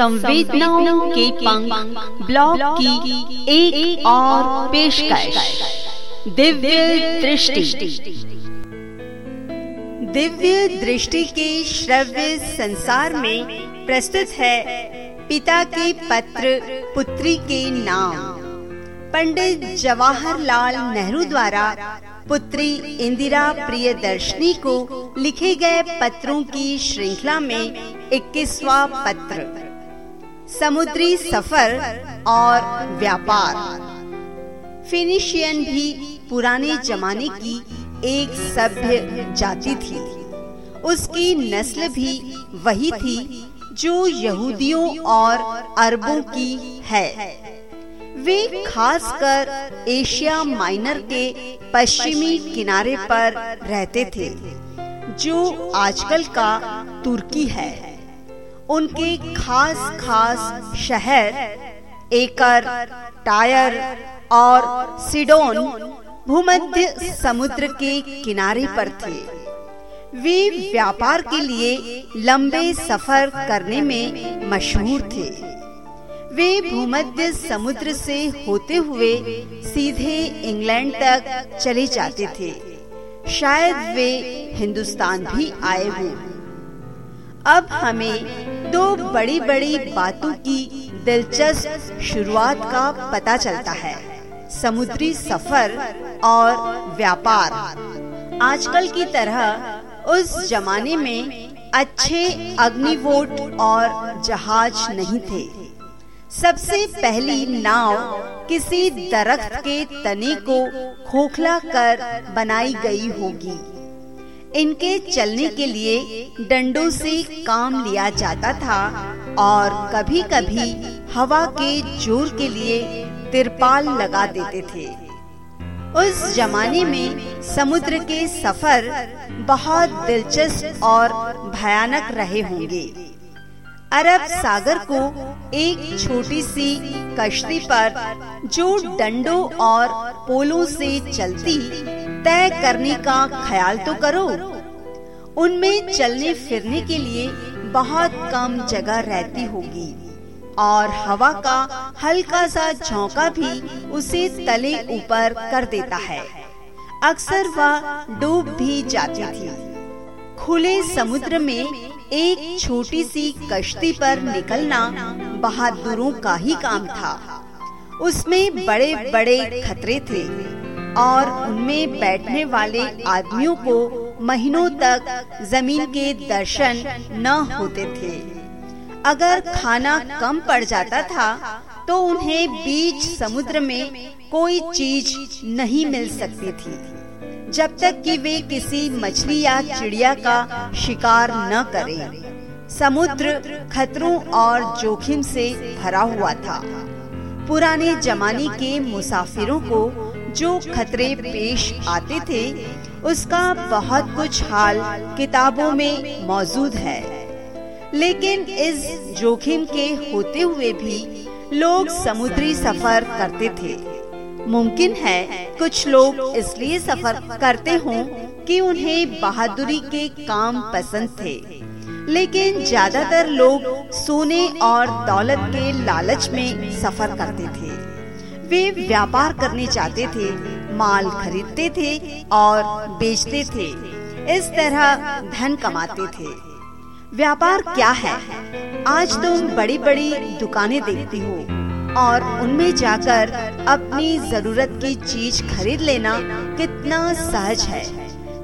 संवेदनाओं के पंख ब्लॉग की एक, एक और पेशकश। दिव्य दृष्टि। दिव्य दृष्टि के श्रव्य संसार में प्रस्तुत है पिता के पत्र पुत्री के नाम। पंडित जवाहरलाल नेहरू द्वारा पुत्री इंदिरा प्रियदर्शनी को लिखे गए पत्रों की श्रृंखला में इक्कीसवा पत्र। समुद्री सफ़र और व्यापार। फिनिशियन भी पुराने जमाने की एक सभ्य जाति थी। उसकी नस्ल भी वही थी जो यहूदियों और अरबों की है। वे खासकर एशिया माइनर के पश्चिमी किनारे पर रहते थे, जो आजकल का तुर्की है। उनके खास खास शहर, एकर, टायर और सिडोन भूमध्य समुद्र के किनारे पर थे। वे व्यापार के लिए लंबे सफ़र करने में मशहूर थे। वे भूमध्य समुद्र से होते हुए सीधे इंग्लैंड तक चले जाते थे। शायद वे हिंदुस्तान भी आए हों। अब हमें दो बड़ी बड़ी बातों की दिलचस्प शुरुआत का पता चलता है, समुद्री सफ़र और व्यापार। आजकल की तरह, उस जमाने में अच्छे अग्निवोट और जहाज़ नहीं थे। सबसे पहली नाव किसी दरख्त के तने को खोखला कर बनाई गई होगी। इनके चलने के लिए डंडों से काम लिया जाता था और कभी-कभी हवा के ज़ोर के लिए तिरपाल लगा देते थे। उस जमाने में समुद्र के सफ़र बहुत दिलचस्प और भयानक रहे होंगे। अरब सागर को एक छोटी सी कश्ती पर जो डंडों और पोलों से चलती तय करने का ख्याल तो करो। उनमें चलने फिरने के लिए बहुत कम जगह रहती होगी। और हवा का हल्का सा झोंका भी उसे तले ऊपर कर देता है। अक्सर वह डूब भी जाती थी। खुले समुद्र में एक छोटी सी कश्ती पर निकलना बहादुरों का ही काम था। उसमें बड़े बड़े खतरे थे और उनमें बैठने वाले आदमियों को महीनों तक ज़मीन के दर्शन न होते थे अगर खाना कम पड़ जाता था तो उन्हें बीच समुद्र में कोई चीज़ नहीं मिल सकती थी जब तक कि वे किसी मछली या चिड़िया का शिकार न करें। समुद्र खतरों और जोखिम से भरा हुआ था पुराने जमाने के मुसाफिरों को जो खतरे पेश आते थे उसका बहुत कुछ हाल किताबों में मौजूद है। लेकिन इस जोखिम के होते हुए भी लोग समुद्री सफ़र करते थे। मुमकिन है कुछ लोग इसलिए सफ़र करते हों कि उन्हें बहादुरी के काम पसंद थे। लेकिन ज़्यादातर लोग सोने और दौलत के लालच में सफ़र करते थे। वे व्यापार करने चाहते थे माल खरीदते थे और बेचते थे। इस तरह धन कमाते थे। व्यापार क्या है? आज तुम बड़ी बड़ी दुकानें देखती हो और उनमें जाकर अपनी ज़रूरत की चीज़ खरीद लेना कितना सहज है।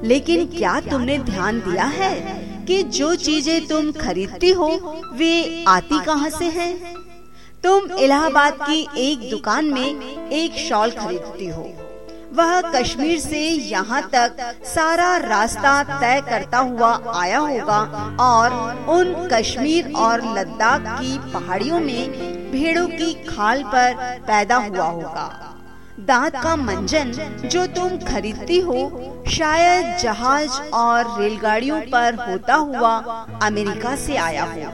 लेकिन क्या तुमने ध्यान दिया है कि जो चीज़ें तुम खरीदती हो, वे आती कहाँ से हैं? तुम इलाहाबाद की एक दुकान में एक शॉल खरीदती हो। वह कश्मीर से यहाँ तक सारा रास्ता तय करता हुआ आया होगा और उन कश्मीर और लद्दाख की पहाड़ियों में भेड़ों की खाल पर पैदा हुआ होगा दांत का मंजन जो तुम खरीदती हो, शायद जहाज़ और रेलगाड़ियों पर होता हुआ अमेरिका से आया हो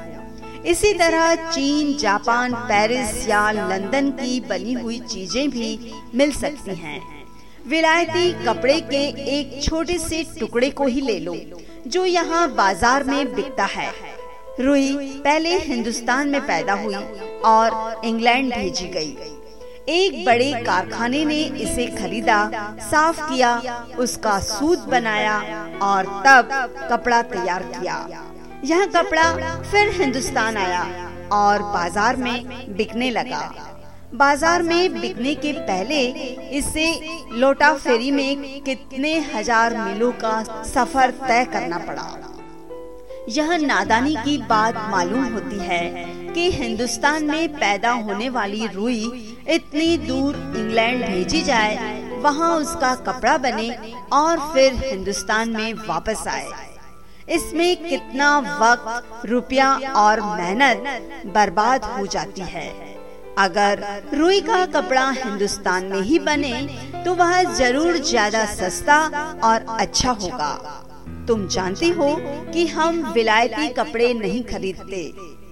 इसी तरह चीन, जापान, पेरिस या लंदन की बनी हुई चीज़ें भी मिल सकती हैं। विलायती कपड़े के एक छोटे से टुकड़े को ही ले लो, जो यहाँ बाज़ार में बिकता है। रुई पहले हिंदुस्तान में पैदा हुई और इंग्लैंड भेजी गई। एक बड़े कारखाने ने इसे खरीदा, साफ़ किया, उसका सूत बनाया और तब कपड़ा तैयार किया। यह कपड़ा फिर हिंदुस्तान आया और बाज़ार में बिकने लगा। बाज़ार में बिकने के पहले इसे लोटा फेरी में कितने हज़ार मीलों का सफ़र तय करना पड़ा। यह नादानी की बात मालूम होती है कि हिंदुस्तान में पैदा होने वाली रुई इतनी दूर इंग्लैंड भेजी जाए, वहाँ उसका कपड़ा बने और फिर हिंदुस्तान में वापस आए। इसमें कितना वक्त, रुपया और मेहनत बर्बाद हो जाती है। अगर रुई का कपड़ा हिंदुस्तान में ही बने तो वह ज़रूर ज़्यादा सस्ता और अच्छा होगा। तुम जानती हो कि हम विलायती कपड़े नहीं खरीदते।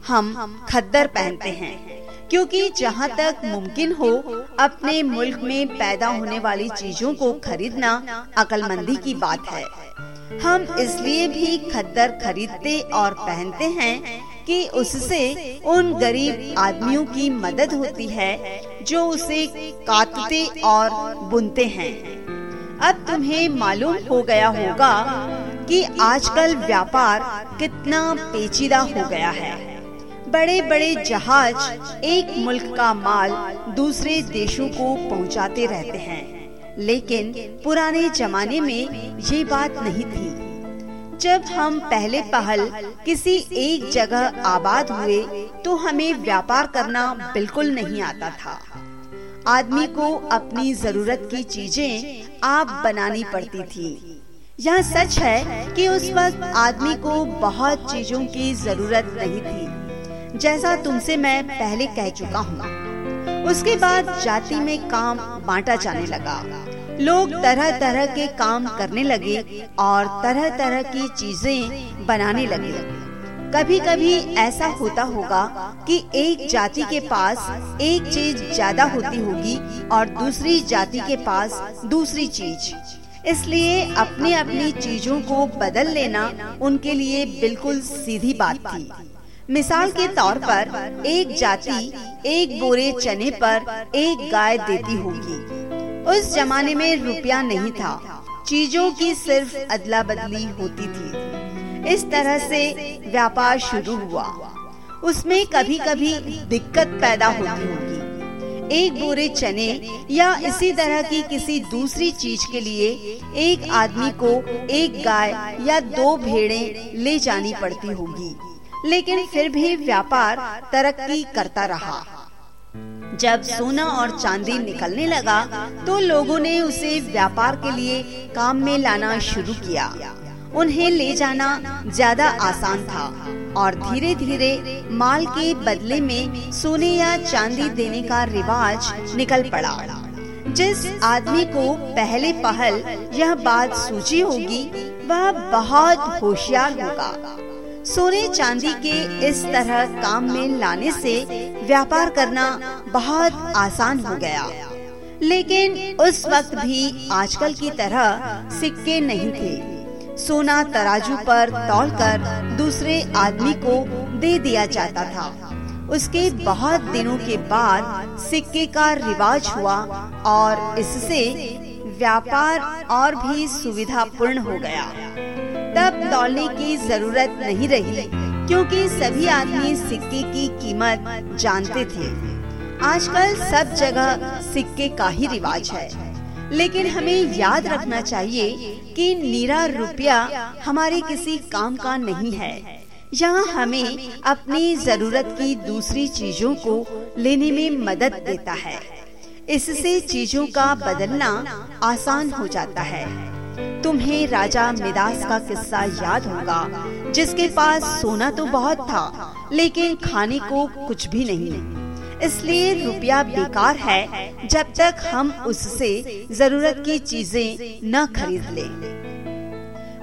हम खद्दर पहनते हैं, क्योंकि जहाँ तक मुमकिन हो, अपने मुल्क में पैदा होने वाली चीज़ों को खरीदना अकलमंदी की बात है। हम इसलिए भी खद्दर खरीदते और पहनते हैं कि उससे उन गरीब आदमियों की मदद होती है जो उसे काटते और बुनते हैं। अब तुम्हें मालूम हो गया होगा कि आजकल व्यापार कितना पेचीदा हो गया है। बड़े बड़े जहाज़ एक मुल्क का माल दूसरे देशों को पहुंचाते रहते हैं। लेकिन पुराने जमाने में ये बात नहीं थी। जब हम पहले पहल किसी एक जगह आबाद हुए तो हमें व्यापार करना बिल्कुल नहीं आता था। आदमी को अपनी ज़रूरत की चीज़ें आप बनानी पड़ती थी। यह सच है कि उस वक्त आदमी को बहुत चीज़ों की ज़रूरत नहीं थी। जैसा तुमसे मैं पहले कह चुका हूँ। उसके बाद जाति में काम बांटा जाने लगा। लोग तरह तरह के काम करने लगे और तरह तरह की चीज़ें बनाने लगे। कभी कभी ऐसा होता होगा कि एक जाति के पास एक चीज़ ज़्यादा होती होगी और दूसरी जाति के पास दूसरी चीज़। इसलिए अपने अपनी चीज़ों को बदल लेना उनके लिए बिल्कुल सीधी बात थी। मिसाल के तौर पर, एक जाति एक बोरे चने पर एक गाय देती होगी। उस जमाने में रुपया नहीं था। चीज़ों की सिर्फ़ अदला बदली होती थी। इस तरह से व्यापार शुरू हुआ। उसमें कभी कभी दिक्कत पैदा होती होगी। एक बोरे चने या इसी तरह की किसी दूसरी चीज़ के लिए एक आदमी को एक गाय या दो भेड़ें ले जानी पड़ती होगी। लेकिन फिर भी व्यापार तरक्की करता रहा। जब सोना और चांदी निकलने लगा तो लोगों ने उसे व्यापार के लिए काम में लाना शुरू किया। उन्हें ले जाना ज़्यादा आसान था और धीरे धीरे माल के बदले में सोने या चांदी देने का रिवाज निकल पड़ा। जिस आदमी को पहले पहल यह बात सूची होगी, वह बहुत होशियार होगा। सोने चांदी के इस तरह काम में लाने से व्यापार करना बहुत आसान हो गया। लेकिन उस वक्त भी आजकल की तरह सिक्के नहीं थे। सोना तराजू पर तौलकर दूसरे आदमी को दे दिया जाता था। उसके बहुत दिनों के बाद सिक्के का रिवाज हुआ और इससे व्यापार और भी सुविधापूर्ण हो गया। तब तौलने की ज़रूरत नहीं रही, क्योंकि सभी आदमी सिक्के की कीमत जानते थे। आजकल सब जगह सिक्के का ही रिवाज है। लेकिन हमें याद रखना चाहिए कि नीरा रुपया हमारे किसी काम का नहीं है। यहाँ हमें अपनी ज़रूरत की दूसरी चीज़ों को लेने में मदद देता है। इससे चीज़ों का बदलना आसान हो जाता है। तुम्हें राजा मिदास का किस्सा याद होगा, जिसके पास सोना तो बहुत था, लेकिन खाने को कुछ भी नहीं। इसलिए रुपया बेकार है, जब तक हम उससे ज़रूरत की चीज़ें न खरीद ले।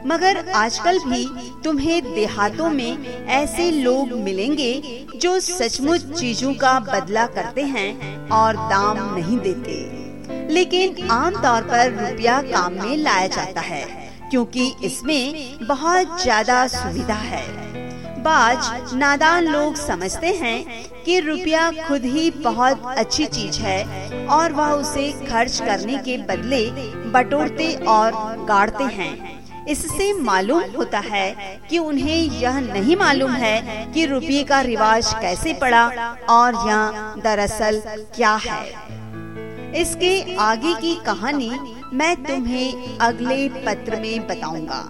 मगर आजकल भी तुम्हें देहातों में ऐसे लोग मिलेंगे, जो सचमुच चीज़ों का बदला करते हैं और दाम नहीं देते। लेकिन आमतौर पर रुपया काम में लाया जाता है, क्योंकि इसमें बहुत ज़्यादा सुविधा है। बाज नादान लोग समझते हैं कि रुपया खुद ही बहुत अच्छी चीज़ है और वह उसे खर्च करने के बदले बटोरते और गाड़ते हैं। इससे मालूम होता है कि उन्हें यह नहीं मालूम है कि रुपये का रिवाज कैसे पड़ा और यह दरअसल क्या है। इसके आगे की कहानी मैं तुम्हें अगले पत्र में बताऊँगा।